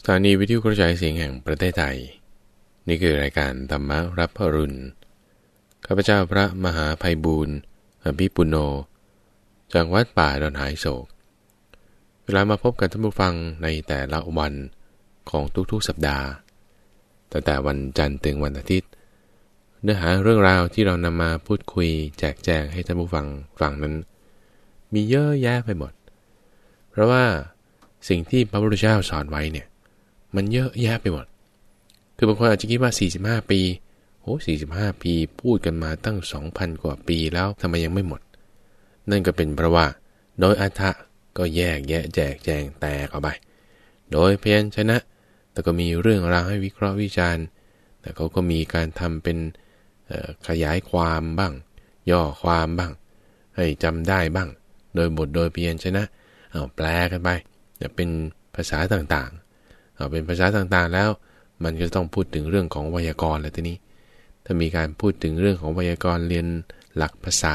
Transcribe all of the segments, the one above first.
สถานีวิทยุกระจายเสียงแห่งประเทศไทย นี่คือรายการธรรมรับพรุณ ข้าพเจ้าพระมหาภัยบูรณ์อภิปุโน จากวัดป่าดอนหายโศก เวลามาพบกับท่านผู้ฟังในแต่ละวันของทุกๆสัปดาห์ ตั้งแต่วันจันทร์ถึงวันอาทิตย์ เนื้อหาเรื่องราวที่เรานำมาพูดคุยแจกแจงให้ท่านผู้ฟังฟังนั้น มีเยอะแยะไปหมด เพราะว่าสิ่งที่พระพุทธเจ้าสอนไว้เนี่ย มันเยอะแยะไปหมด คือบางคนอาจจะคิดว่า 45 ปีโอ้45 ปีพูดกันมาตั้ง 2,000 กว่าปีแล้วทำไมยังไม่หมด นั่นก็เป็นเพราะว่า โดยอัฐะก็แยกแยะแจกแจงแตกออกไป โดยเพียนชนะ แต่ก็มีเรื่องราวให้วิเคราะห์วิจารณ์ แต่เขาก็มีการทำเป็นขยายความบ้าง ย่อความบ้าง ให้จำได้บ้าง โดยบทโดยเพียนชนะเอาแปลกันไปเป็นภาษาต่างๆ เอาเป็นภาษาต่างๆแล้ว มันก็ต้องพูดถึงเรื่องของไวยากรณ์แล้วทีนี้ ถ้ามีการพูดถึงเรื่องของไวยากรณ์เรียนหลักภาษา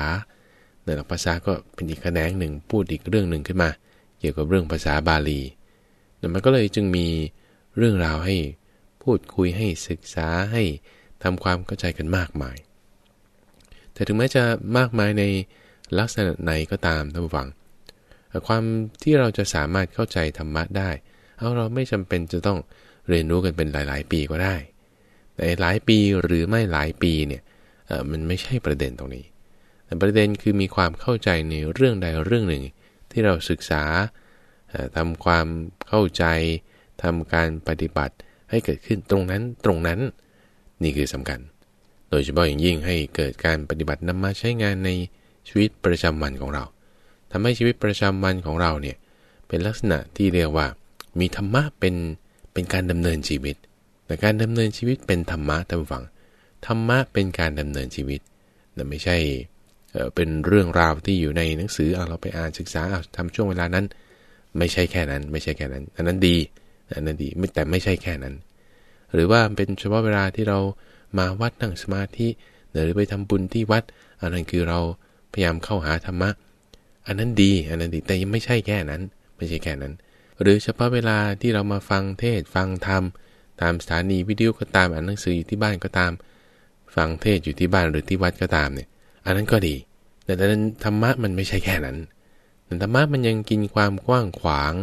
ในหลักภาษาก็เป็นอีกแขนงหนึ่งพูดอีกเรื่องหนึ่งขึ้นมา เกี่ยวกับเรื่องภาษาบาลีแต่มันก็เลยจึงมีเรื่องราวให้พูดคุยให้ศึกษาให้ทำความเข้าใจกันมากมาย แต่ถึงแม้จะมากมายในลักษณะไหนก็ตามท่านผู้ฟัง ความที่เราจะสามารถเข้าใจธรรมะได้ เอาเราไม่จำเป็นจะต้องเรียนรู้กันเป็นหลาย ๆ ปีก็ได้ แต่หลายปีหรือไม่หลายปีเนี่ยมันไม่ใช่ประเด็นตรงนี้ แต่ประเด็นคือมีความเข้าใจในเรื่องใดเรื่องหนึ่งที่เราศึกษาทำความเข้าใจทำการปฏิบัติให้เกิดขึ้นตรงนั้นตรงนั้น นี่คือสำคัญ โดยเฉพาะอย่างยิ่งให้เกิดการปฏิบัตินำมาใช้งานในชีวิตประจำวันของเราทำให้ชีวิตประจำวันของเราเนี่ยเป็นลักษณะที่เรียกว่า มีธรรมะเป็นเป็นการดำเนินชีวิต แต่การดำเนินชีวิตเป็นธรรมะท่านฟัง ธรรมะเป็นการดำเนินชีวิตแต่ไม่ใช่เป็นเรื่องราวที่อยู่ในหนังสือเอาเราไปอ่านศึกษาเอาทำช่วงเวลานั้น ไม่ใช่แค่นั้น ไม่ใช่แค่นั้น อันนั้นดีอันนั้นดีแต่ไม่ใช่แค่นั้น หรือว่าเป็นเฉพาะเวลาที่เรามาวัดนั่งสมาธิหรือไปทำบุญที่วัด อันนั้นคือเราพยายามเข้าหาธรรมะ อันนั้นดี อันนั้นดีแต่ยังไม่ใช่แค่นั้น ไม่ใช่แค่นั้น หรือเฉพาะเวลาที่เรามาฟังเทศฟังธรรม ตามสถานีวิดีโอก็ตามอ่านหนังสืออยู่ที่บ้านก็ตาม ฟังเทศอยู่ที่บ้านหรือที่วัดก็ตามเนี่ย อันนั้นก็ดี แต่แต่นั้นธรรมะมันไม่ใช่แค่นั้นธรรมะมันยังกินความกว้างขวาง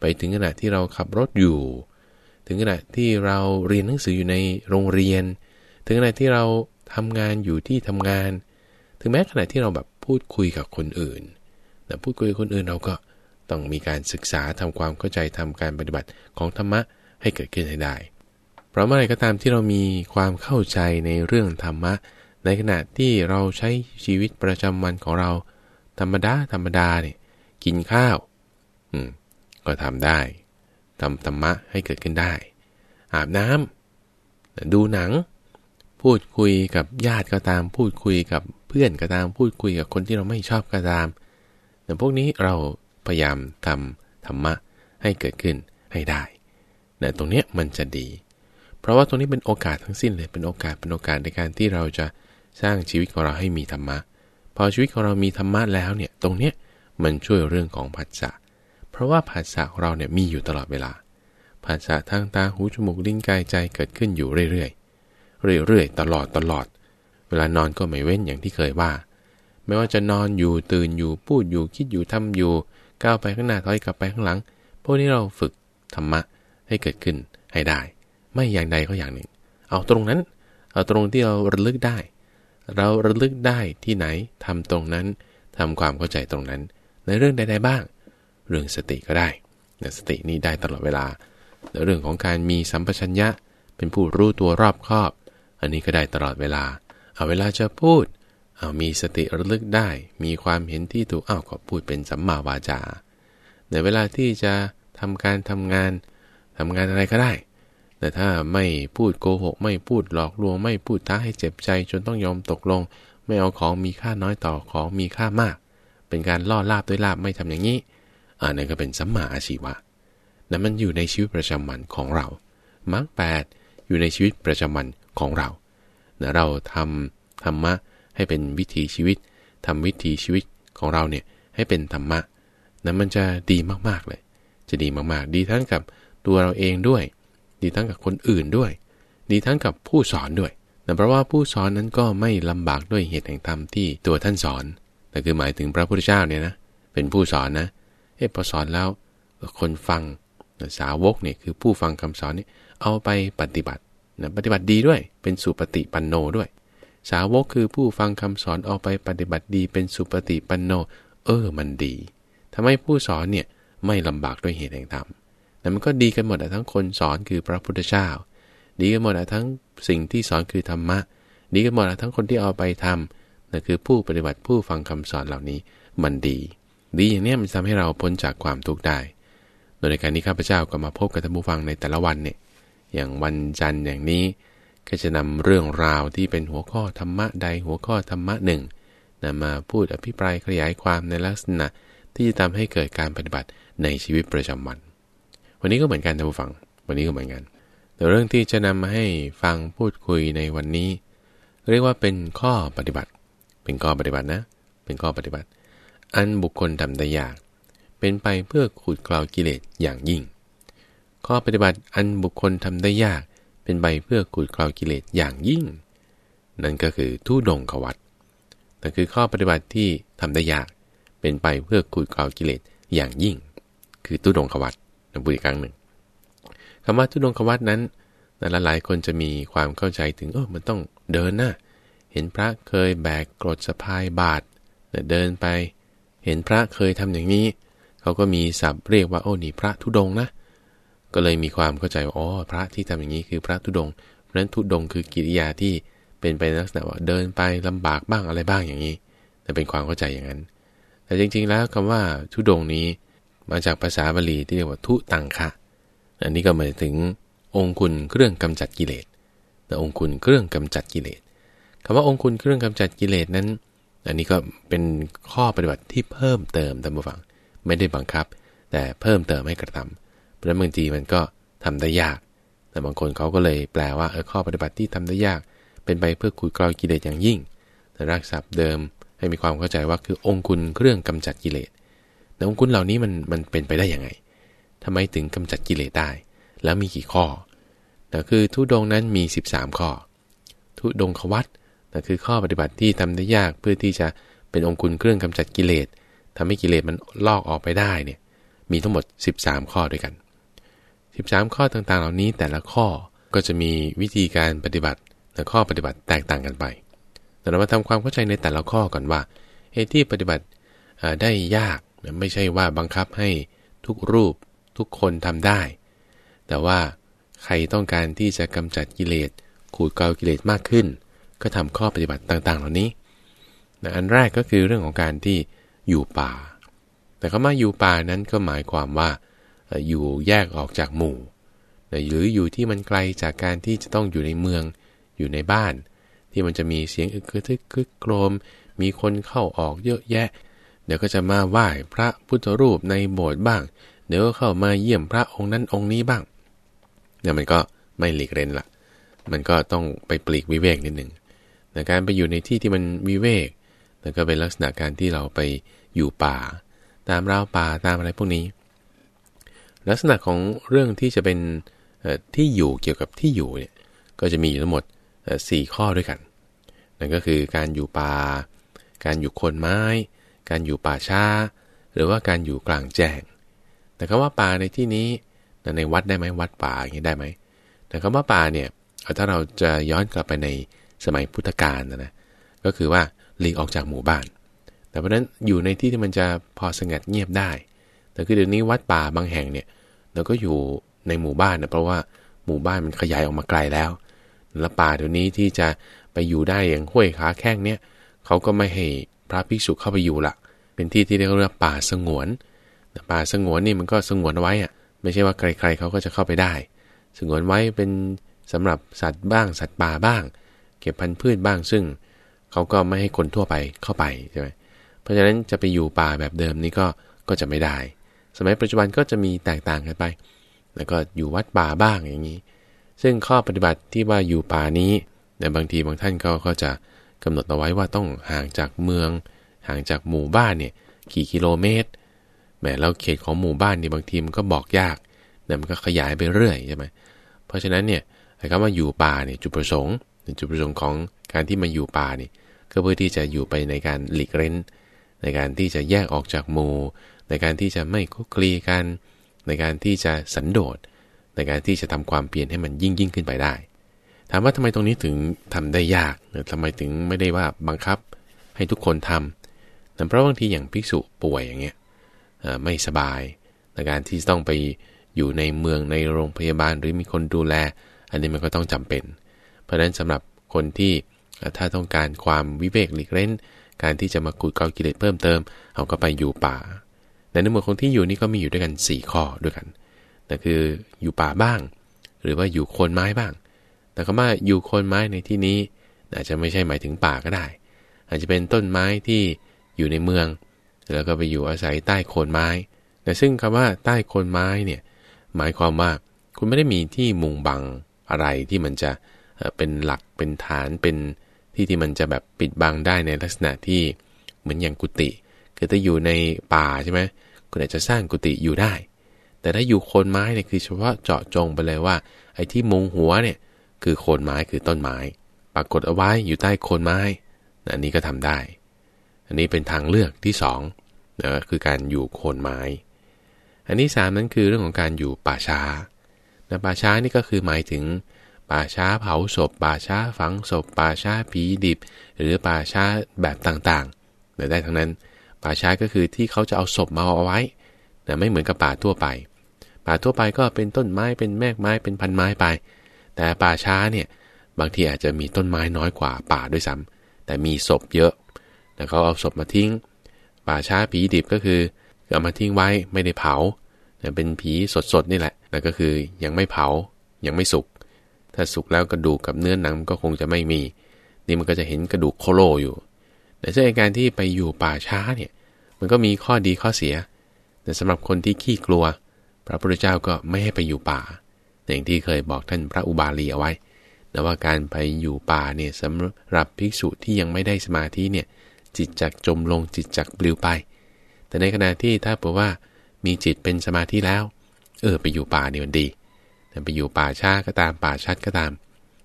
ไปถึงขณะที่เราขับรถอยู่ ถึงขณะที่เราเรียนหนังสืออยู่ในโรงเรียน ถึงขณะที่เราทำงานอยู่ที่ทำงาน ถึงแม้ขณะที่เราแบบพูดคุยกับคนอื่นแต่พูดคุยกับคนอื่นเราก็ ต้องมีการศึกษาทำความเข้าใจทำการปฏิบัติของธรรมะให้เกิดขึ้นให้ได้ เพราะเมื่อไรก็ตามที่เรามีความเข้าใจในเรื่องธรรมะ ในขณะที่เราใช้ชีวิตประจำวันของเรา ธรรมดาธรรมดาเนี่ยกินข้าว อืม ก็ทำได้ทำธรรมะให้เกิดขึ้นได้ อาบน้ำดูหนัง พูดคุยกับญาติก็ตาม พูดคุยกับเพื่อนก็ตาม พูดคุยกับคนที่เราไม่ชอบก็ตามแต่พวกนี้เรา พยายามทำธรรมะให้เกิดขึ้นให้ได้แต่ตรงนี้มันจะดี เพราะว่าตรงนี้เป็นโอกาสทั้งสิ้นเลย เป็นโอกาส เป็นโอกาสในการที่เราจะสร้างชีวิตของเราให้มีธรรมะ พอชีวิตของเรามีธรรมะแล้วเนี่ย ตรงเนี้ยมันช่วยเรื่องของผัสสะ เพราะว่าผัสสะของเราเนี่ยมีอยู่ตลอดเวลา ผัสสะทางตา หู จมูก ลิ้น กาย ใจ เกิดขึ้นอยู่เรื่อยๆ เรื่อยๆ ตลอดตลอด เวลานอนก็ไม่เว้นอย่างที่เคยว่า ไม่ว่าจะนอนอยู่ ตื่นอยู่ พูดอยู่ คิดอยู่ทำอยู่ ก้าวไปข้างหน้าถอยกลับไปข้างหลัง พวกนี้เราฝึกธรรมะให้เกิดขึ้นให้ได้ ไม่อย่างใดก็อย่างหนึ่ง เอาตรงนั้น เอาตรงที่เราระลึกได้ เราระลึกได้ที่ไหนทำตรงนั้นทำความเข้าใจตรงนั้น ในเรื่องใดๆบ้าง เรื่องสติก็ได้สตินี้ได้ตลอดเวลาในเรื่องของการมีสัมปชัญญะ เป็นผู้รู้ตัวรอบคอบ อันนี้ก็ได้ตลอดเวลา เอาเวลาจะพูด เอามีสติระลึกได้ มีความเห็นที่ถูกอ้าวก็พูดเป็นสัมมาวาจา ในเวลาที่จะทำการทำงานทำงานอะไรก็ได้ แต่ถ้าไม่พูดโกหก ไม่พูดหลอกลวง ไม่พูดท้าให้เจ็บใจ จนต้องยอมตกลง ไม่เอาของมีค่าน้อยต่อของมีค่ามาก เป็นการล่อลาบด้วยลาบไม่ทำอย่างนี้อันนั้นก็เป็นสัมมาอาชีวะนั่นมันอยู่ในชีวิตประจำวันของเรามรรคแปดอยู่ในชีวิตประจำวันของเราเราทำธรรมะ ให้เป็นวิถีชีวิตทำวิถีชีวิตของเราเนี่ยให้เป็นธรรมะนั้นมันจะดีมากๆเลย จะดีมากๆ ดีทั้งกับตัวเราเองด้วย ดีทั้งกับคนอื่นด้วย ดีทั้งกับผู้สอนด้วยแต่เพราะว่าผู้สอนนั้นก็ไม่ลำบากด้วยเหตุแห่งธรรมที่ตัวท่านสอนแต่คือหมายถึงพระพุทธเจ้าเนี่ยนะเป็นผู้สอนนะเอพอสอนแล้วคนฟังสาวกเนี่ยคือผู้ฟังคำสอนนี่เอาไปปฏิบัตินะปฏิบัติดีด้วย เป็นสุปฏิปันโนด้วย สาวกคือผู้ฟังคำสอนเอาไปปฏิบัติดีเป็นสุปฏิปันโน เออมันดีทำให้ผู้สอนเนี่ยไม่ลำบากด้วยเหตุแห่งธรรมแต่มันก็ดีกันหมดทั้งคนสอนคือพระพุทธเจ้า ดีกันหมดทั้งสิ่งที่สอนคือธรรมะ ดีกันหมดทั้งคนที่เอาไปทำนั่นคือผู้ปฏิบัติผู้ฟังคำสอนเหล่านี้มันดี ดีอย่างนี้มันทำให้เราพ้นจากความทุกข์ได้ โดยในการนี้ข้าพเจ้าก็มาพบกับท่านผู้ฟังในแต่ละวันเนี่ย อย่างวันจันทร์อย่างนี้ ก็จะนำเรื่องราวที่เป็นหัวข้อธรรมะใดหัวข้อธรรมะหนึ่งนำมาพูดอภิปรายขยายความในลักษณะที่จะทำให้เกิดการปฏิบัติในชีวิตประจำวัน วันนี้ก็เหมือนกันท่านผู้ฟัง วันนี้ก็เหมือนกันแต่เรื่องที่จะนำมาให้ฟังพูดคุยในวันนี้ เรียกว่าเป็นข้อปฏิบัติ เป็นข้อปฏิบัตินะ เป็นข้อปฏิบัติ อันบุคคลทำได้ยาก เป็นไปเพื่อขูดกล่าวกิเลสอย่างยิ่ง ข้อปฏิบัติอันบุคคลทำได้ยาก เป็นไปเพื่อขูดกลากิเลสอย่างยิ่ง นั่นก็คือทุดงขวัตแต่คือข้อปฏิบัติที่ทำได้ยาก เป็นไปเพื่อขูดกลากิเลสอย่างยิ่ง คือทุดงขวัตนะพูดอีกครั้งหนึ่งคำว่าทุดงขวัตนั้นแต่ละหลายคนจะมีความเข้าใจถึงเออมันต้องเดินนะเห็นพระเคยแบกกรดสะพายบาทเดินไป เห็นพระเคยทำอย่างนี้ เขาก็มีศัพท์เรียกว่าโอ้นี่พระทุดงนะ ก็เลยมีความเข้าใจว่าอ๋อพระที่ทำอย่างนี้คือพระทุดงเพราะนั้นทุดงคือกิริยาที่เป็นไปในลักษณะว่าเดินไปลำบากบ้างอะไรบ้างอย่างนี้ แต่เป็นความเข้าใจอย่างนั้น แต่จริงๆแล้วคำว่าทุดงนี้มาจากภาษาบาลีที่เรียกว่าทุตังคะอันนี้ก็หมายถึงองคุณเครื่องกำจัดกิเลสแต่องคุณเครื่องกำจัดกิเลสคำว่าองคุณเครื่องกำจัดกิเลสนั้น อันนี้ก็เป็นข้อปฏิบัติที่เพิ่มเติมตามบูฟัง ไม่ได้บังคับ แต่เพิ่มเติมให้กระทำ เพราะบางทีมันก็ทำได้ยาก แต่บางคนเขาก็เลยแปลว่าเออข้อปฏิบัติที่ทำได้ยาก เป็นไปเพื่อขุดกรอยกิเลสอย่างยิ่ง แต่รักษาเดิมให้มีความเข้าใจว่าคือองคุณเครื่องกำจัดกิเลสแต่องคุณเหล่านี้มันมันเป็นไปได้ยังไงทำไมถึงกำจัดกิเลสได้ แล้วมีกี่ข้อนะคือทุดงนั้นมี 13 ข้อ ทุดงขวัตนะคือข้อปฏิบัติที่ทำได้ยากเพื่อที่จะเป็นองคุณเครื่องกำจัดกิเลสทำให้กิเลสมันลอกออกไปได้เนี่ยมีทั้งหมด 13 ข้อด้วยกัน 13 ข้อต่างๆ เหล่านี้แต่ละข้อก็จะมีวิธีการปฏิบัติและข้อปฏิบัติแตกต่างกันไป แต่เรามาทำความเข้าใจในแต่ละข้อก่อนว่าเหตุที่ปฏิบัติได้ยากไม่ใช่ว่าบังคับให้ทุกรูปทุกคนทำได้ แต่ว่าใครต้องการที่จะกำจัดกิเลสขูดเกลากิเลสมากขึ้น ก็ทำข้อปฏิบัติต่าง ๆ เหล่านี้อันแรกก็คือเรื่องของการที่อยู่ป่า แต่คำว่าอยู่ป่านั้นก็หมายความว่า อยู่แยกออกจากหมู่ หรืออยู่ที่มันไกลจากการที่จะต้องอยู่ในเมือง อยู่ในบ้าน ที่มันจะมีเสียงอึกกระทึกคึกโครม มีคนเข้าออกเยอะแยะ เดี๋ยวก็จะมาไหว้พระพุทธรูปในโบสถ์บ้าง เดี๋ยวก็เข้ามาเยี่ยมพระองค์นั้นองค์นี้บ้าง เนี่ยมันก็ไม่หลีกเล่นละมันก็ต้องไปปลีกวิเวกนิดหนึ่งแต่การไปอยู่ในที่ที่มันวิเวกแล้วก็เป็นลักษณะการที่เราไปอยู่ป่า ตามราวป่าตามอะไรพวกนี้ ลักษณะของเรื่องที่จะเป็นที่อยู่เกี่ยวกับที่อยู่เนี่ยก็จะมีอยู่ทั้งหมดสี่ข้อด้วยกัน นั่นก็คือการอยู่ป่า การอยู่คนไม้ การอยู่ป่าช้า หรือว่าการอยู่กลางแจ้ง แต่คำว่าป่าในที่นี้ในวัดได้ไหมวัดป่าอย่างนี้ได้ไหม แต่คำว่าป่าเนี่ยถ้าเราจะย้อนกลับไปในสมัยพุทธกาลนะนะก็คือว่าหลีกออกจากหมู่บ้าน แต่เพราะนั้นอยู่ในที่ที่มันจะพอสงัดเงียบได้ แต่คือเดี๋ยวนี้วัดป่าบางแห่งเนี่ยเราก็อยู่ในหมู่บ้านนะเพราะว่าหมู่บ้านมันขยายออกมาไกลแล้วแล้วป่าเดี๋ยวนี้ที่จะไปอยู่ได้อย่างห้วยขาแข้งเนี่ยเขาก็ไม่ให้พระภิกษุเข้าไปอยู่ละเป็นที่ที่เรียกว่าป่าสงวนป่าสงวนนี่มันก็สงวนไว้อะไม่ใช่ว่าใคร ๆเขาก็จะเข้าไปได้ สงวนไว้เป็นสำหรับสัตว์บ้างสัตว์ป่าบ้าง เก็บพันธุ์พืชบ้างซึ่งเขาก็ไม่ให้คนทั่วไปเข้าไปใช่ไหมเพราะฉะนั้นจะไปอยู่ป่าแบบเดิมนี้ก็ก็จะไม่ได้ สมัยปัจจุบันก็จะมีแตกต่างกันไป แล้วก็อยู่วัดป่าบ้างอย่างนี้ ซึ่งข้อปฏิบัติที่ว่าอยู่ป่านี้แต่บางทีบางท่านก็ก็จะกำหนดเอาไว้ว่าต้องห่างจากเมือง ห่างจากหมู่บ้านเนี่ยกี่กิโลเมตรแหมแล้วเขตของหมู่บ้านนี่บางทีมันก็บอกยากในเนี่มันก็ขยายไปเรื่อยใช่ไหมเพราะฉะนั้นเนี่ยคำว่าอยู่ป่าเนี่ยจุดประสงค์จุดประสงค์ของการที่มาอยู่ป่านี่ก็เพื่อที่จะอยู่ไปในการหลีกเล้นในการที่จะแยกออกจากหมู่ ในการที่จะไม่คุกคลีกัน ในการที่จะสันโดษ ในการที่จะทำความเปลี่ยนให้มันยิ่งยิ่งขึ้นไปได้ ถามว่าทำไมตรงนี้ถึงทำได้ยากทำไมถึงไม่ได้ว่าบังคับให้ทุกคนทำแต่เพราะบางทีอย่างภิกษุป่วยอย่างเงี้ยไม่สบาย ในการที่ต้องไปอยู่ในเมืองในโรงพยาบาลหรือมีคนดูแล อันนี้มันก็ต้องจำเป็น เพราะฉะนั้นสำหรับคนที่ถ้าต้องการความวิเวกหลีกเล่น การที่จะมากุดกากิเลสเพิ่มเติมเอาก็ไปอยู่ป่า แต่ในหมวดคนที่อยู่นี่ก็มีอยู่ด้วยกัน 4 ข้อด้วยกันนั่นคืออยู่ป่าบ้าง หรือว่าอยู่โคนไม้บ้าง แต่คำว่าอยู่โคนไม้ในที่นี้อาจจะไม่ใช่หมายถึงป่าก็ได้ อาจจะเป็นต้นไม้ที่อยู่ในเมือง แล้วก็ไปอยู่อาศัยใต้โคนไม้ แต่ซึ่งคำว่าใต้โคนไม้เนี่ยหมายความว่าคุณไม่ได้มีที่มุงบังอะไรที่มันจะเป็นหลักเป็นฐานเป็นที่ที่มันจะแบบปิดบังได้ในลักษณะที่เหมือนอย่างกุฏิ คือถ้าอยู่ในป่าใช่ไหมคุณอาจจะสร้างกุฏิอยู่ได้ แต่ถ้าอยู่โคนไม้เนี่ยคือเฉพาะเจาะจงไปเลยว่า ไอ้ที่มุงหัวเนี่ยคือโคนไม้คือต้นไม้ปรากฏเอาไว้อยู่ใต้โคนไม้ อันนี้ก็ทำได้ อันนี้เป็นทางเลือกที่2นะคือการอยู่โคนไม้ อันที่สามนั้นคือเรื่องของการอยู่ป่าช้านะป่าช้านี่ก็คือหมายถึงป่าช้าเผาศพ ป่าช้าฝังศพ ป่าช้าผีดิบ หรือป่าช้าแบบต่างๆแต่ได้ทั้งนั้น ป่าช้าก็คือที่เขาจะเอาศพมาเอาไว้แต่ไม่เหมือนกับป่าทั่วไป ป่าทั่วไปก็เป็นต้นไม้เป็นแมกไม้เป็นพันไม้ไป แต่ป่าช้าเนี่ยบางทีอาจจะมีต้นไม้น้อยกว่าป่าด้วยซ้ำแต่มีศพเยอะแต่เขาเอาศพมาทิ้ง ป่าช้าผีดิบก็คือเอามาทิ้งไว้ไม่ได้เผาเป็นผีสดๆนี่แหละนั่นก็คือยังไม่เผายังไม่สุก ถ้าสุกแล้วกระดูกกับเนื้อหนังก็คงจะไม่มี นี่มันก็จะเห็นกระดูกโคโลอยู่ แต่เรื่องการที่ไปอยู่ป่าช้าเนี่ยมันก็มีข้อดีข้อเสีย แต่สำหรับคนที่ขี้กลัว พระพุทธเจ้าก็ไม่ให้ไปอยู่ป่า อย่างที่เคยบอกท่านพระอุบาลีเอาไว้แต่ว่าการไปอยู่ป่าเนี่ยสำหรับภิกษุที่ยังไม่ได้สมาธิเนี่ยจิตจักจมลงจิตจักปลิวไป แต่ในขณะที่ถ้าบอกว่ามีจิตเป็นสมาธิแล้ว เออไปอยู่ป่าเนี่มันดีแต่ไปอยู่ป่าช้าก็ตามป่าชัดก็ตาม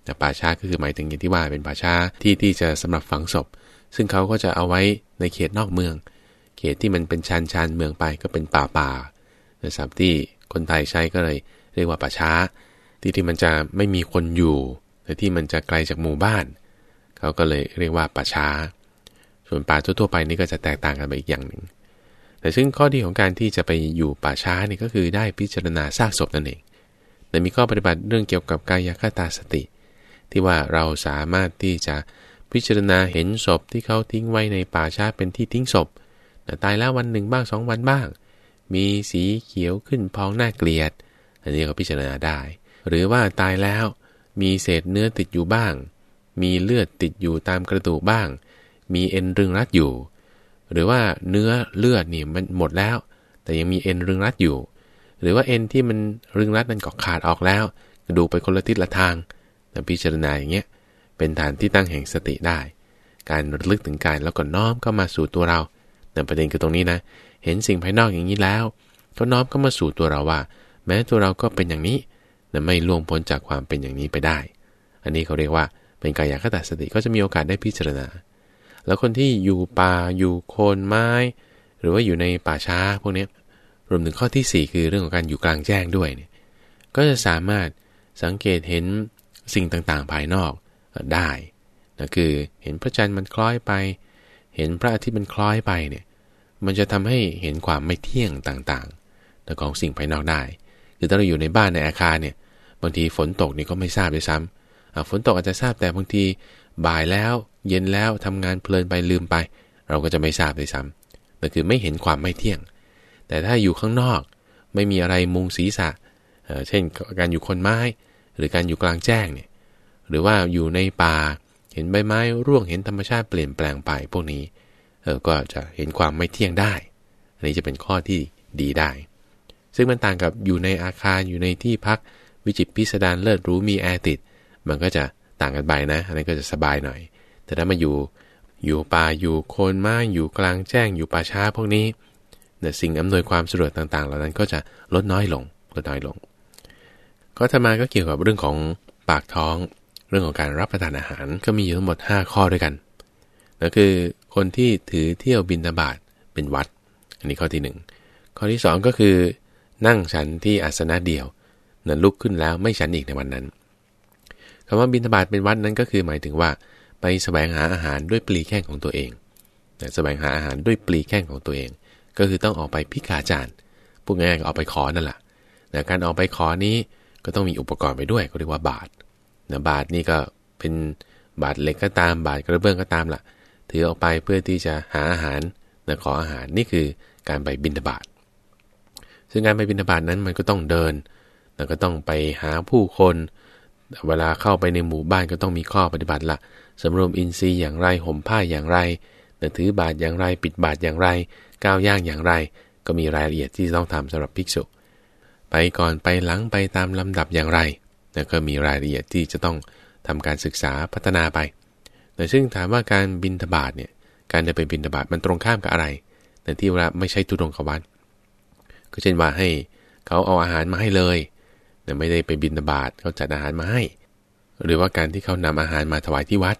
แต่ป่าช้าก็คือหมายถึงอย่างที่ว่าเป็นป่าช้าที่ที่จะสำหรับฝังศพ ซึ่งเขาก็จะเอาไว้ในเขตนอกเมือง เขตที่มันเป็นชานชานเมืองไปก็เป็นป่าป่าในศัพท์ที่คนไทยใช้ก็เลยเรียกว่าป่าช้า ที่ที่มันจะไม่มีคนอยู่แต่ที่มันจะไกลจากหมู่บ้าน เขาก็เลยเรียกว่าป่าช้า ส่วนป่าทั่วๆไปนี่ก็จะแตกต่างกันไปอีกอย่างหนึ่ง แต่ซึ่งข้อดีของการที่จะไปอยู่ป่าช้านี่ก็คือได้พิจารณาซากศพนั่นเอง แต่มีข้อปฏิบัติเรื่องเกี่ยวกับกายคตาสติ ที่ว่าเราสามารถที่จะ พิจารณาเห็นศพที่เขาทิ้งไว้ในป่าช้าเป็นที่ทิ้งศพตายแล้ววันหนึ่งบ้างสองวันบ้าง มีสีเขียวขึ้นพองหน้าเกลียด อันนี้ก็พิจารณาได้ หรือว่าตายแล้วมีเศษเนื้อติดอยู่บ้าง มีเลือดติดอยู่ตามกระดูกบ้าง มีเอ็นรึงรัดอยู่ หรือว่าเนื้อเลือดนี่มันหมดแล้ว แต่ยังมีเอ็นรึงรัดอยู่ หรือว่าเอ็นที่มันรึงรัดมันก็ขาดออกแล้วกระดูกไปคนละทิศละทางแต่พิจารณาอย่างเงี้ย เป็นฐานที่ตั้งแห่งสติได้ การระลึกถึงกายแล้วก็น้อมเข้ามาสู่ตัวเราแต่ประเด็นคือตรงนี้นะ เห็นสิ่งภายนอกอย่างนี้แล้ว ก็น้อมเข้ามาสู่ตัวเราว่า แม้ตัวเราก็เป็นอย่างนี้แต่ไม่ล่วงพ้นจากความเป็นอย่างนี้ไปได้ อันนี้เขาเรียกว่าเป็นกายคตาสติก็จะมีโอกาสได้พิจารณา แล้วคนที่อยู่ป่าอยู่โคนไม้ หรือว่าอยู่ในป่าช้าพวกนี้รวมถึงข้อที่ 4 คือเรื่องของการอยู่กลางแจ้งด้วยเนี่ยก็จะสามารถสังเกตเห็นสิ่งต่างๆ ภายนอก ได้นะคือเห็นพระจันทร์มันคล้อยไป เห็นพระอาทิตย์มันคล้อยไปเนี่ยมันจะทำให้เห็นความไม่เที่ยงต่างๆของสิ่งภายนอกได้ คือถ้าเราอยู่ในบ้านในอาคารเนี่ยบางทีฝนตกนี่ก็ไม่ทราบด้วยซ้ำฝนตกอาจจะทราบแต่บางทีบ่ายแล้วเย็นแล้วทำงานเพลินไปลืมไป เราก็จะไม่ทราบเลยซ้ำนั่นคือไม่เห็นความไม่เที่ยง แต่ถ้าอยู่ข้างนอกไม่มีอะไรมุงศีรษะ เช่นการอยู่คนไม้ หรือการอยู่กลางแจ้งเนี่ย หรือว่าอยู่ในป่า เห็นใบไม้ร่วงเห็นธรรมชาติเปลี่ยนแปลงไปพวกนี้เออก็จะเห็นความไม่เที่ยงได้ อันนี้จะเป็นข้อที่ดีได้ ซึ่งมันต่างกับอยู่ในอาคารอยู่ในที่พักวิจิตพิสดารเลิศรู้มีแอร์ติด มันก็จะต่างกันไปนะ อันนี้ก็จะสบายหน่อย แต่ถ้ามาอยู่อยู่ป่าอยู่โคนไม้อยู่กลางแจ้งอยู่ป่าช้าพวกนี้เนี่ยสิ่งอำนวยความสะดวกต่างๆ เหล่านั้นก็จะลดน้อยลงลดน้อยลง ก็ธรรมาก็เกี่ยวกับเรื่องของปากท้อง เรื่องของการรับประทานอาหารก็มีอยู่ทั้งหมด 5 ข้อด้วยกันนั่นคือคนที่ถือเที่ยวบินตาบาตเป็นวัด อันนี้ข้อที่ 1 ข้อที่ 2 ก็คือ นั่งฉันที่อาสนะเดียวนั่นลุกขึ้นแล้วไม่ฉันอีกในวันนั้นคำว่าบินตบาตเป็นวัดนั้นก็คือหมายถึงว่า ไปสแสวงหาอาหารด้วยปลีแข้งของตัวเองแต่แสวงหาอาหารด้วยปลีแข้งของตัวเอง ก็คือต้องออกไปพิกาจารย์พูดง่ายๆก็ออกไปขอนั่นแหละแต่การออกไปขอนี้ก็ต้องมีอุปกรณ์ไปด้วยก็เรียกว่าบาท นะบาทนี่ก็เป็นบาทเหล็กก็ตามบาทกระเบื้องก็ตามละ่ะ ถือออกไปเพื่อที่จะหาอาหารนะขออาหารนี่คือการไปบินบาตซึ่งการไปบินบาตนั้นมันก็ต้องเดินแล้วก็ต้องไปหาผู้คน เวลาเข้าไปในหมู่บ้านก็ต้องมีข้อปฏิบัติละสำรวมอินทรีย์อย่างไรห่มผ้าอย่างไรถือบาทอย่างไรปิดบาทอย่างไร ก้าวย่างอย่างไร ก็มีรายละเอียดที่ต้องทำสำหรับภิกษุ ไปก่อนไปหลังไปตามลำดับอย่างไร แล้วก็มีรายละเอียดที่จะต้องทำการศึกษาพัฒนาไป แต่ซึ่งถามว่าการบินทบาทเนี่ย การจะไปบินทบาทมันตรงข้ามกับอะไร แต่ที่ว่าไม่ใช่ทุดงขวัตก็เช่นว่าให้เขาเอาอาหารมาให้เลย แต่ไม่ได้ไปบินทบาทเขาจัดอาหารมาให้ หรือว่าการที่เขานำอาหารมาถวายที่วัด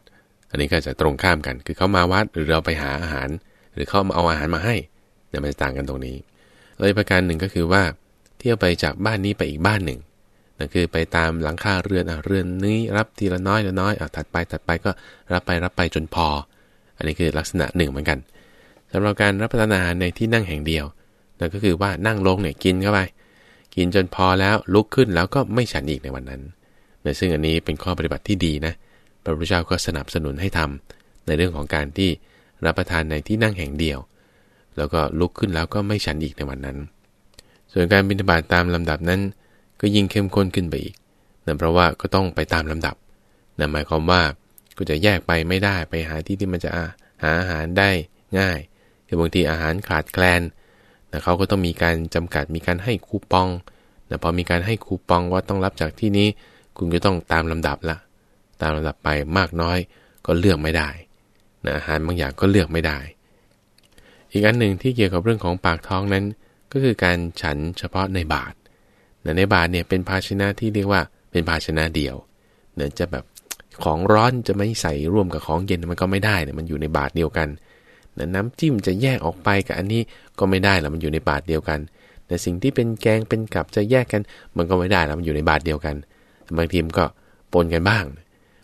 อันนี้ก็จะตรงข้ามกัน คือเขามาวัดหรือเราไปหาอาหาร หรือเขามาเอาอาหารมาให้เนี่ยมันต่างกันตรงนี้เลยประการหนึ่งก็คือว่า เที่ยวไปจากบ้านนี้ไปอีกบ้านหนึ่ง นั่นคือไปตามหลังคาเรือนอะเรือนนี้รับทีละน้อยละน้อยอะถัดไปถัดไปก็รับไปรับไปจนพอ อันนี้คือลักษณะหนึ่งเหมือนกันสำหรับการรับประทานอาหารในที่นั่งแห่งเดียวนั่นก็คือว่านั่งลงเนี่ยกินเข้าไป กินจนพอแล้วลุกขึ้นแล้วก็ไม่ฉันอีกในวันนั้นนซึ่งอันนี้เป็นข้อปฏิบัติที่ดีนะพระพุทธเจ้าก็สนับสนุนให้ทำในเรื่องของการที่รับประทานในที่นั่งแห่งเดียว แล้วก็ลุกขึ้นแล้วก็ไม่ฉันอีกในวันนั้น ส่วนการบิณฑบาตตามลำดับนั้น ก็ยิ่งเข้มข้นขึ้นไปอีกนั่นเพราะว่าก็ต้องไปตามลำดับนั่นหมายความว่าก็จะแยกไปไม่ได้ไปหาที่ที่มันจะหาอาหารได้ง่ายคือบางทีอาหารขาดแคลนแต่เขาก็ต้องมีการจำกัดมีการให้คูปองแต่พอมีการให้คูปองว่าต้องรับจากที่นี้ คุณก็ต้องตามลำดับละตามลำดับไปมากน้อยก็เลือกไม่ได้นะอาหารบางอย่างก็เลือกไม่ได้ อีกอันหนึ่งที่เกี่ยวกับเรื่องของปากท้องนั้น ก็คือการฉันเฉพาะในบาท ในบาทเนี่ยเป็นภาชนะที่เรียกว่าเป็นภาชนะเดียวเนี่ยจะแบบของร้อนจะไม่ใส่ร่วมกับของเย็นมันก็ไม่ได้เนี่ยมันอยู่ในบาทเดียวกันน้ำจิ้มจะแยกออกไปกับอันนี้ก็ไม่ได้แล้วมันอยู่ในบาทเดียวกัน แต่สิ่งที่เป็นแกงเป็นกับจะแยกกัน มันก็ไม่ได้แล้วมันอยู่ในบาทเดียวกันบางทีมก็ปนกันบ้าง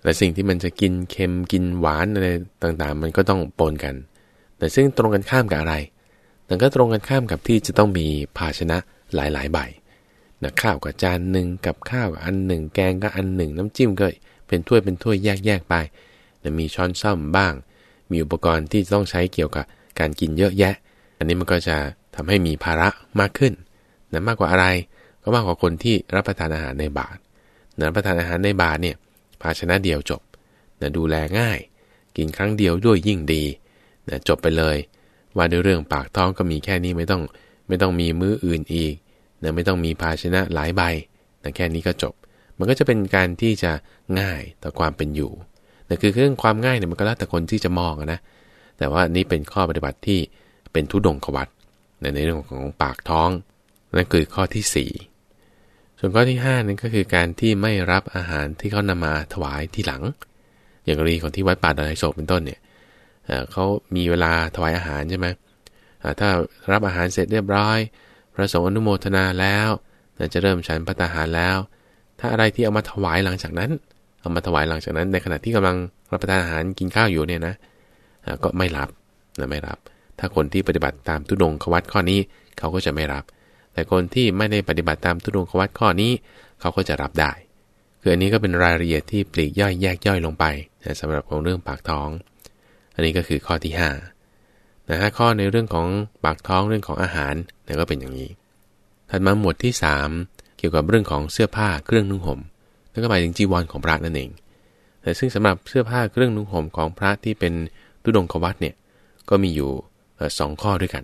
และสิ่งที่มันจะกินเค็มกินหวานอะไรต่างๆ มันก็ต้องปนกัน แต่ซึ่งตรงกันข้ามกับอะไร แต่ก็ตรงกันข้ามกับที่จะต้องมีภาชนะหลายๆ ใบ นะข้าวกับจานหนึ่งกับข้าวอันหนึ่ง แกงก็อันหนึ่ง น้ำจิ้มก็เป็นถ้วยเป็นถ้วยแยกแยกไปนะมีช้อนซ่อมบ้าง มีอุปกรณ์ที่ต้องใช้เกี่ยวกับการกินเยอะแยะ อันนี้มันก็จะทำให้มีภาระมากขึ้นนะมากกว่าอะไร ก็มากกว่าคนที่รับประทานอาหารในบาทนะรับประทานอาหารในบาทเนี่ยภาชนะเดียวจบนะดูแลง่าย กินครั้งเดียวด้วยยิ่งดีนะจบไปเลย ว่าด้วยเรื่องปากท้องก็มีแค่นี้ไม่ต้องไม่ต้องมีมื้ออื่นอีก นะไม่ต้องมีภาชนะหลายใบนะแค่นี้ก็จบ มันก็จะเป็นการที่จะง่ายต่อความเป็นอยู่นะคือเรื่องความง่ายเนี่ยมันก็แล้วแต่คนที่จะมองนะ แต่ว่านี่เป็นข้อปฏิบัติที่เป็นทุดงขวัตในเรื่องของปากท้อง นั่นคือข้อที่ 4 ส่วนข้อที่5นั่นก็คือการที่ไม่รับอาหารที่เขานำมาถวายที่หลัง อย่างกรณีของที่วัดป่าดอนไฮโศกเป็นต้นเนี่ยเขามีเวลาถวายอาหารใช่ไหมถ้ารับอาหารเสร็จเรียบร้อย พระสงฆ์อนุโมทนาแล้วจะเริ่มฉันพระตาหารแล้ว ถ้าอะไรที่เอามาถวายหลังจากนั้น เอามาถวายหลังจากนั้น ในขณะที่กำลังรับประทานอาหารกินข้าวอยู่เนี่ยนะก็ไม่รับนะไม่รับ ถ้าคนที่ปฏิบัติตามทุดงควัตข้อนี้เขาก็จะไม่รับ แต่คนที่ไม่ได้ปฏิบัติตามทุดงควัตข้อนี้ เขาก็จะรับได้คืออันนี้ก็เป็นรายละเอียดที่ปลีกย่อยแยกย่อยลงไปนะสำหรับของเรื่องปากท้อง อันนี้ก็คือข้อที่5 แต่ห้าข้อในเรื่องของปากท้องเรื่องของอาหารเนี่ยก็เป็นอย่างนี้ ถัดมาหมวดที่ 3 เกี่ยวกับเรื่องของเสื้อผ้าเครื่องนุ่งห่มนั่นก็หมายถึงจีวรของพระนั่นเองแต่ซึ่งสำหรับเสื้อผ้าเครื่องนุ่งห่มของพระที่เป็นตุดงควัตเนี่ยก็มีอยู่สองข้อด้วยกัน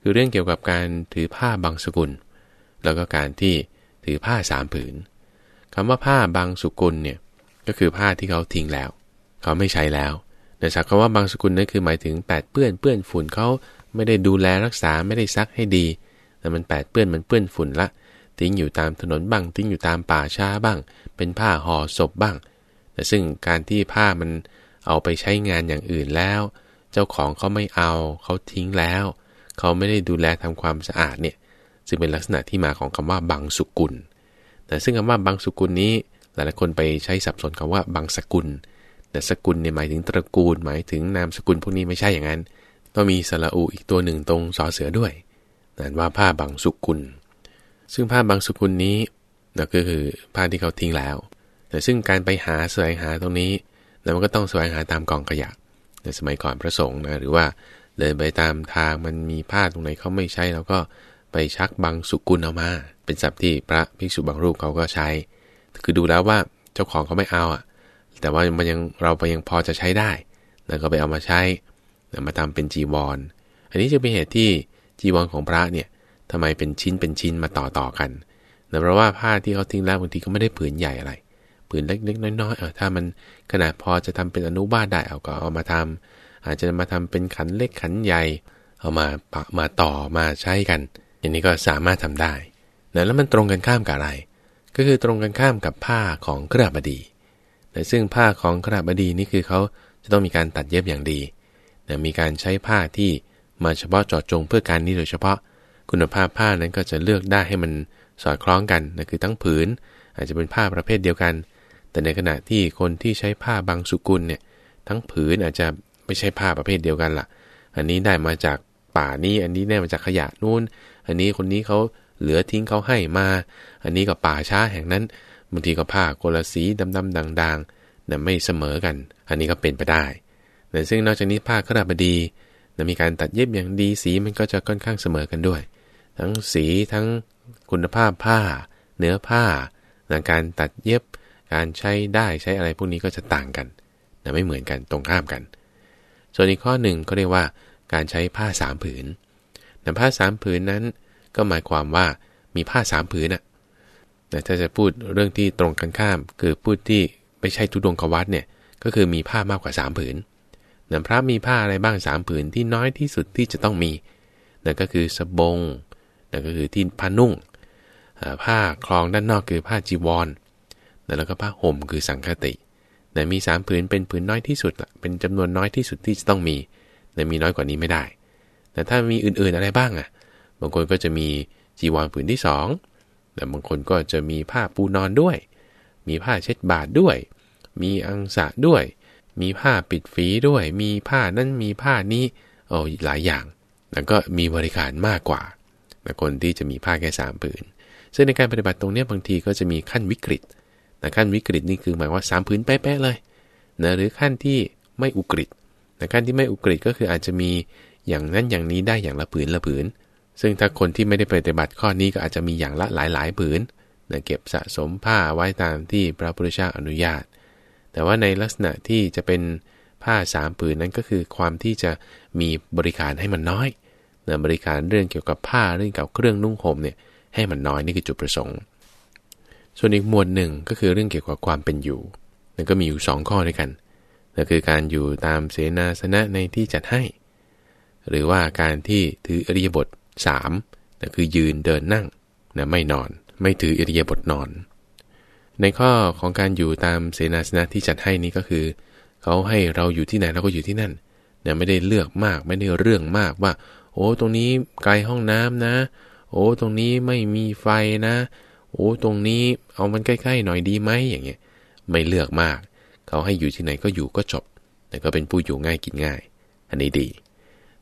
คือเรื่องเกี่ยวกับการถือผ้าบางสกุล แล้วก็การที่ถือผ้าสามผืนคำว่าผ้าบางสกุลเนี่ยก็คือผ้าที่เขาทิ้งแล้ว เขาไม่ใช้แล้ว แต่สักคำว่าบางสกุลนั่นคือหมายถึงแปดเปื้อนเปื้อนฝุ่นเขาไม่ได้ดูแลรักษาไม่ได้ซักให้ดี แต่มันแปดเปื้อนมันเปื้อนฝุ่นละ ทิ้งอยู่ตามถนนบ้าง ทิ้งอยู่ตามป่าช้าบ้าง เป็นผ้าห่อศพบ้าง แต่ซึ่งการที่ผ้ามันเอาไปใช้งานอย่างอื่นแล้ว เจ้าของเขาไม่เอาเขาทิ้งแล้ว เขาไม่ได้ดูแลทำความสะอาดเนี่ยซึ่งเป็นลักษณะที่มาของคำว่าบังสุกุล แต่ซึ่งคำว่าบังสุกุลนี้ หลายๆคนไปใช้สับสนคำว่าบังสกุล แต่สกุลเนี่ยหมายถึงตระกูลหมายถึงนามสกุลพวกนี้ไม่ใช่อย่างนั้น ต้องมีสระอูอีกตัวหนึ่งตรงสอเสือด้วยนั่นว่าผ้าบังสุกุล ซึ่งผ้าบังสุกุลนี้นั่นก็คือผ้าที่เขาทิ้งแล้ว แต่ซึ่งการไปหาแสวงหาตรงนี้แล้วมันก็ต้องแสวงหาตามกองขยะในสมัยก่อนพระสงฆ์นะหรือว่าเดินไปตามทางมันมีผ้าตรงไหนเขาไม่ใช้แล้วก็ไปชักบังสุกุลเอามา เป็นศัพท์ที่พระภิกษุบางรูปเขาก็ใช้ คือดูแล้วว่าเจ้าของเขาไม่เอาอะ แต่ว่ามันยังเราไปยังพอจะใช้ได้แล้วก็ไปเอามาใช้มาทำเป็นจีวรอันนี้จะเป็นเหตุที่จีวรของพระเนี่ยทำไมเป็นชิ้นเป็นชิ้นมาต่อต่อกันแต่เพราะว่าผ้าที่เขาทิ้งแล้วบางทีก็ไม่ได้ผืนใหญ่อะไรผืนเล็กๆน้อยๆเออถ้ามันขนาดพอจะทำเป็นอนุบาตได้เอาก็เอามาทำอาจจะมาทำเป็นขันเล็กขันใหญ่ เอามาปะมาต่อมาใช้กัน อย่างนี้ก็สามารถทำได้นะแล้วมันตรงกันข้ามกับอะไร ก็คือตรงกันข้ามกับผ้าของกระบดี แต่ซึ่งผ้าของกระบดีนี่คือเขาจะต้องมีการตัดเย็บอย่างดีนะมีการใช้ผ้าที่มาเฉพาะเจาะจงเพื่อการนี้โดยเฉพาะ คุณภาพผ้านั้นก็จะเลือกได้ให้มันสอดคล้องกันนะคือทั้งผืน อาจจะเป็นผ้าประเภทเดียวกัน แต่ในขณะที่คนที่ใช้ผ้าบางสุกุลเนี่ยทั้งผืนอาจจะไม่ใช่ผ้าประเภทเดียวกันละ่ะ อันนี้ได้มาจากป่านี้อันนี้ได้มาจากขยะนู่น อันนี้คนนี้เขาเหลือทิ้งเขาให้มา อันนี้ก็ป่าช้าแห่งนั้น บางทีก็ผ้าโกลสีดำๆด่างๆนะไม่เสมอกัน อันนี้ก็เป็นไปได้แต่ซึ่งนอกจากนี้ผ้าขราบดีนะมีการตัดเย็บอย่างดีสีมันก็จะค่อนข้างเสมอกันด้วย ทั้งสีทั้งคุณภาพผ้า เนื้อผ้านะการตัดเย็บ การใช้ได้ใช้อะไรพวกนี้ก็จะต่างกันนะไม่เหมือนกันตรงข้ามกัน ส่วนอีกข้อหนึ่งก็เรียกว่าการใช้ผ้าสามผืนนะผ้าสามผืนนั้นก็หมายความว่ามีผ้าสามผืนนะ แต่ถ้าจะพูดเรื่องที่ตรงกันข้าม คือพูดที่ไม่ใช่ทุดงควัตเนี่ยก็คือมีผ้ามากกว่าสามผืนนะพระมีผ้าอะไรบ้างสามผืนที่น้อยที่สุดที่จะต้องมีนั่นก็คือสบงนั่นก็คือที่ผ้านุ่งผ้าคลองด้านนอกคือผ้าจีวรแล้วก็ผ้าห่มคือสังคติแต่มีสามผืนเป็นผืนน้อยที่สุดเป็นจำนวนน้อยที่สุดที่จะต้องมีแต่มีน้อยกว่านี้ไม่ได้ แต่ถ้ามีอื่นๆอะไรบ้างอะ บางคนก็จะมีจีวรผืนที่สอง แต่บางคนก็จะมีผ้าปูนอนด้วย มีผ้าเช็ดบาทด้วย มีอังสะด้วย มีผ้าปิดฝีด้วย มีผ้านั้นมีผ้านี้โอ้หลายอย่าง แล้วก็มีบริการมากกว่าคนที่จะมีผ้าแค่สามผืน ซึ่งในการปฏิบัติตรงนี้บางทีก็จะมีขั้นวิกฤตแต่ขั้นวิกฤตนี่คือหมายว่าสามผืนเป๊ะๆเลยนะหรือขั้นที่ไม่อุกฤษแต่ขั้นที่ไม่อุกฤษก็คืออาจจะมีอย่างนั้นอย่างนี้ได้อย่างละผืนละผืน ซึ่งถ้าคนที่ไม่ได้ปฏิบัติข้อนี้ก็อาจจะมีอย่างละหลายๆผืนนะเก็บสะสมผ้าไว้ตามที่พระพุทธเจ้าอนุญาต แต่ว่าในลักษณะที่จะเป็นผ้าสามผืนนั้นก็คือความที่จะมีบริการให้มันน้อยนะบริการเรื่องเกี่ยวกับผ้าเรื่องเกี่ยวกับเครื่องนุ่งห่มเนี่ยให้มันน้อยนี่คือจุดประสงค์ ส่วนอีกหมวดหนึ่งก็คือเรื่องเกี่ยวกับความเป็นอยู่นั่นก็มีอยู่ 2 ข้อด้วยกันนั่นคือการอยู่ตามเสนาสนะในที่จัดให้ หรือว่าการที่ถืออริยบท 3นั่คือยืนเดินนั่งนะไม่นอน ไม่ถืออิริยาบทนอน ในข้อของการอยู่ตามเสนาสนะที่จัดให้นี้ก็คือ เขาให้เราอยู่ที่ไหนเราก็อยู่ที่นั่นนี่ยไม่ได้เลือกมากไม่ได้เรื่องมากว่า โอ้ตรงนี้ไกลห้องน้ำนะ โอ้ตรงนี้ไม่มีไฟนะ โอ้ตรงนี้เอามันใกล้ๆหน่อยดีไหมอย่างเงี้ยไม่เลือกมาก เขาให้อยู่ที่ไหนก็อยู่ก็จบแต่ก็เป็นผู้อยู่ง่ายกินง่าย อันนี้ดี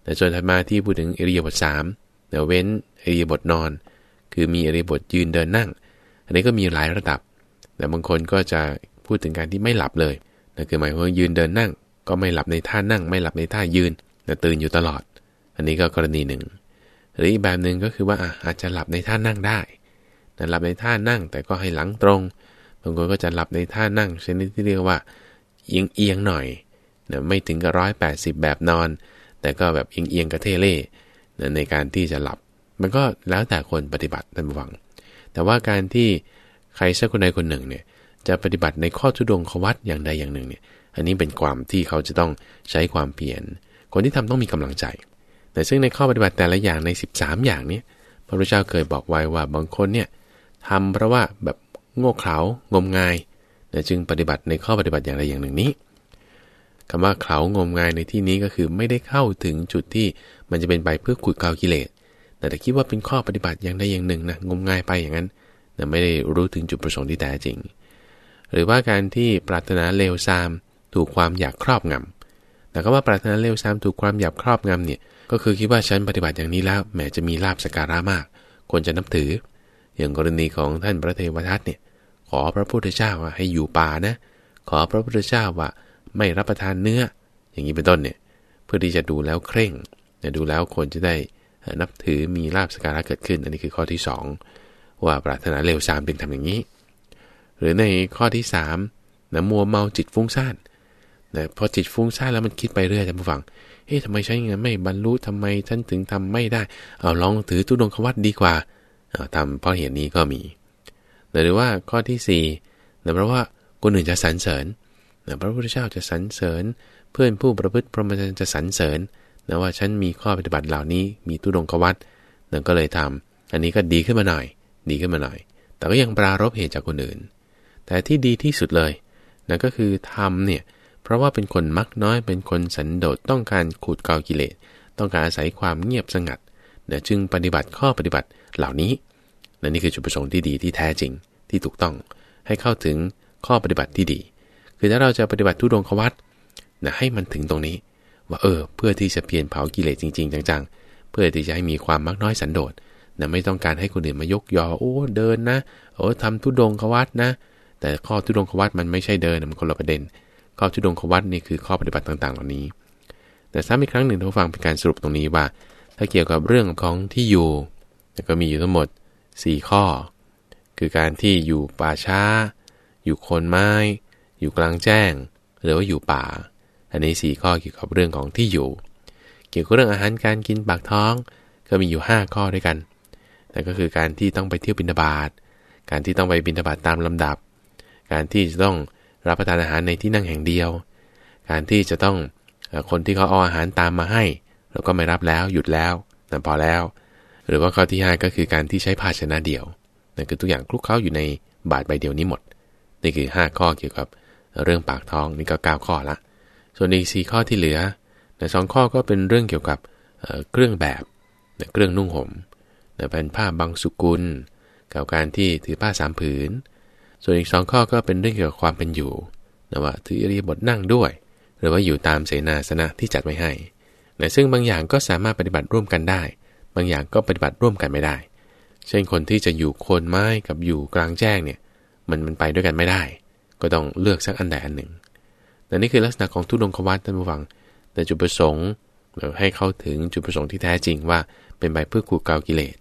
แต่ส่วนถัดมาที่พูดถึงอิริยาบทสาม เดี๋ยวเว้นอริยบทนอน คือมีอริยบทยืนเดินนั่ง อันนี้ก็มีหลายระดับ แต่บางคนก็จะพูดถึงการที่ไม่หลับเลยนั่นคือหมายว่ายืนเดินนั่ง ก็ไม่หลับในท่านั่ง ไม่หลับในท่ายืนแต่ตื่นอยู่ตลอด อันนี้ก็กรณีหนึ่ง หรืออีกแบบหนึ่งก็คือว่าอาจจะหลับในท่านั่งได้แต่หลับในท่านั่งแต่ก็ให้หลังตรงบางคนก็จะหลับในท่านั่งชนิดที่เรียกว่าเอียงเอียงหน่อยนะไม่ถึงกับร้อยแปดสิบแบบนอน แต่ก็แบบเอียงเอียงกระเทเล่ ในการที่จะหลับ มันก็แล้วแต่คนปฏิบัติท่านผู้ฟัง แต่ว่าการที่ใครสักคนใดคนหนึ่งเนี่ยจะปฏิบัติในข้อทุดงควัตอย่างใดอย่างหนึ่งเนี่ยอันนี้เป็นความที่เขาจะต้องใช้ความเพียรคนที่ทำต้องมีกำลังใจ แต่ซึ่งในข้อปฏิบัติแต่ละอย่างใน 13 อย่างนี้พระพุทธเจ้าเคยบอกไว้ว่าบางคนเนี่ยทำเพราะว่าแบบโง่เขลางมงายนะจึงปฏิบัติในข้อปฏิบัติอย่างใดอย่างหนึ่งนี้ คำว่าเขางมงายในที่นี้ก็คือไม่ได้เข้าถึงจุดที่มันจะเป็นไปเพื่อขุดเกากิเลส แต่แต่คิดว่าเป็นข้อปฏิบัติอย่างใดอย่างหนึ่งนะงมงายไปอย่างนั้นแต่ไม่ได้รู้ถึงจุดประสงค์ที่แท้จริง หรือว่าการที่ปรารถนาเลวซามถูกความอยากครอบงำแต่ก็ว่าปรารถนาเลวซามถูกความอยากครอบงำเนี่ยก็คือคิดว่าฉันปฏิบัติอย่างนี้แล้วแหมจะมีลาบสการะมากควรจะนับถือ อย่างกรณีของท่านพระเทวทัตเนี่ยขอพระพุทธเจ้าว่าให้อยู่ป่านะ ขอพระพุทธเจ้าว่า ไม่รับประทานเนื้อ อย่างนี้เป็นต้นเนี่ยเพื่อที่จะดูแล้วเคร่งดูแล้วคนจะได้นับถือมีลาบสการะเกิดขึ้น อันนี้คือข้อที่ 2 ว่าปรารถนาเร็วสามเป็นทำอย่างนี้ หรือในข้อที่3นะมัวเมาจิตฟุ้งซ่านนะพอจิตฟุ้งซ่านแล้วมันคิดไปเรื่อยท่านผู้ฟังเฮ้ยทำไมใช้เงินไม่บรรลุทำไมฉันถึงทำไม่ได้ เอาลองถือตุดงควัตดีกว่าเอาทำเพราะเหตุนี้ก็มี หรือว่าข้อที่4นะเพราะว่าคนอื่นจะสรรเสริญ พระพุทธเจ้าจะสรรเสริญ เพื่อนผู้ประพฤติพรหมจรรย์จะสรรเสริญนะว่าฉันมีข้อปฏิบัติเหล่านี้มีตุดงควัตนั่นก็เลยทำอันนี้ก็ดีขึ้นมาหน่อย ดีขึ้นมาหน่อย แต่ก็ยังปรารบเหตุจากคนอื่น แต่ที่ดีที่สุดเลยนั่นก็คือทำเนี่ยเพราะว่าเป็นคนมักน้อยเป็นคนสันโดษต้องการขูดเกากิเลส ต้องการอาศัยความเงียบสงัดนะจึงปฏิบัติข้อปฏิบัติเหล่านี้นั่นนี่คือจุดประสงค์ที่ดีที่แท้จริงที่ถูกต้อง ให้เข้าถึงข้อปฏิบัติที่ดี คือถ้าเราจะปฏิบัติทุดงควัตนะให้มันถึงตรงนี้ ว่าเออ เพื่อที่จะเปลี่ยนเผากิเลสจริง ๆ จังๆ เพื่อที่จะให้มีความมักน้อยสันโดษนะไม่ต้องการให้คนอื่นมายกยอโอ้เดินนะโอ้ทำทุดงควัตนะ แต่ข้อทุดงควัตมันไม่ใช่เดินมันคนละประเด็น ข้อทุดงควัตนี่คือข้อปฏิบัติต่างๆ เหล่านี้ แต่ซ้ำอีกครั้งหนึ่งท่านฟังเป็นการสรุปตรงนี้ว่า ถ้าเกี่ยวกับเรื่องของที่อยู่ก็มีอยู่ทั้งหมด 4 ข้อ คือการที่อยู่ป่าช้า อยู่โคนไม้ อยู่กลางแจ้ง หรือว่าอยู่ป่า อันนี้4ข้อเกี่ยวกับเรื่องของที่อยู่ เกี่ยวกับเรื่องอาหารการกินปากท้อง ก็มีอยู่ 5 ข้อด้วยกันนั่นก็คือการที่ต้องไปเที่ยวบินบาตการที่ต้องไปบินบาตตามลำดับ การที่จะต้องรับประทานอาหารในที่นั่งแห่งเดียว การที่จะต้องคนที่เขาเอาอาหารตามมาให้เราก็ไม่รับแล้วหยุดแล้วนั่นพอแล้ว หรือว่าข้อที่ 5 ก็คือการที่ใช้ภาชนะเดียวนั่นคือทุกอย่างคลุกเคล้าอยู่ในบาทใบเดียวนี้หมด นี่คือ 5 ข้อเกี่ยวกับ เรื่องปากท้องนี่ก็ 9 ข้อละ ส่วนอีก 4 ข้อที่เหลือสองข้อก็เป็นเรื่องเกี่ยวกับเครื่องแบบเครื่องนุ่งหม่มเป็นผ้าบางสุกุลกับการที่ถือผ้าสามผืน ส่วนอีกสองข้อก็เป็นเรื่องเกี่ยวกับความเป็นอยู่นะว่าถืออริยบทนั่งด้วย หรือว่าอยู่ตามเสนาสนะที่จัดไว้ให้นะซึ่งบางอย่างก็สามารถปฏิบัติร่วมกันได้ บางอย่างก็ปฏิบัติร่วมกันไม่ได้ เช่นคนที่จะอยู่โคนไม้กับอยู่กลางแจ้งเนี่ยมันมันไปด้วยกันไม่ได้ ก็ต้องเลือกสักอันใดอันหนึ่งแต่นี่คือลักษณะของทุดงควัตท่านผู้ฟัง แต่จุดประสงค์เราให้เข้าถึงจุดประสงค์ที่แท้จริงว่าเป็นไปเพื่อขูดเกากิเลส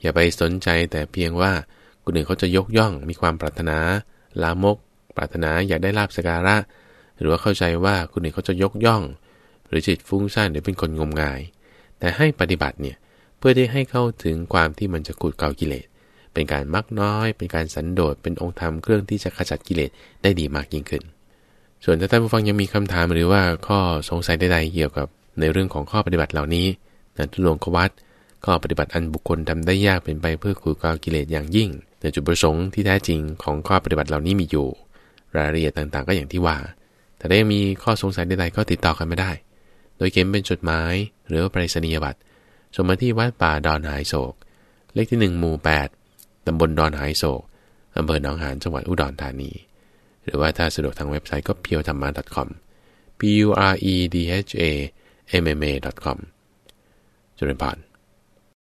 อย่าไปสนใจแต่เพียงว่าคนอื่นเขาจะยกย่องมีความปรารถนา ลามก ปรารถนาอยากได้ลาบสการะ หรือว่าเข้าใจว่าคนอื่นเขาจะยกย่อง หรือจิตฟุ้งซ่านหรือเป็นคนงมงาย แต่ให้ปฏิบัติเนี่ยเพื่อที่ให้เข้าถึงความที่มันจะขูดเกากิเลส เป็นการมักน้อย เป็นการสันโดษเป็นองค์ธรรมเครื่องที่จะขจัดกิเลสได้ดีมากยิ่งขึ้น ส่วนถ้าท่านผู้ฟังยังมีคำถามหรือว่าข้อสงสัยใดๆเกี่ยวกับในเรื่องของข้อปฏิบัติเหล่านี้นะทุลงควัตข้อปฏิบัติอันบุคคลทำได้ยากเป็นไปเพื่อขูดกากิเลสอย่างยิ่งแต่จุดประสงค์ที่แท้จริงของข้อปฏิบัติเหล่านี้มีอยู่ รายละเอียดต่างๆ ก็อย่างที่ว่า แต่ถ้ายังมีข้อสงสัยใดๆก็ติดต่อกันไม่ได้ โดยเขียนเป็นจดหมายหรือไปรษณียบัตรส่งมาที่วัดป่าดอนหายโศก เลขที่ 1 หมู่8 ตำบลดอนหายโศกอำเภอหนองหานจังหวัดอุดรธานี หรือว่าถ้าสะดวกทางเว็บไซต์ก็ p u r e t h a m m a com p u r e d h a m m a com จุลพร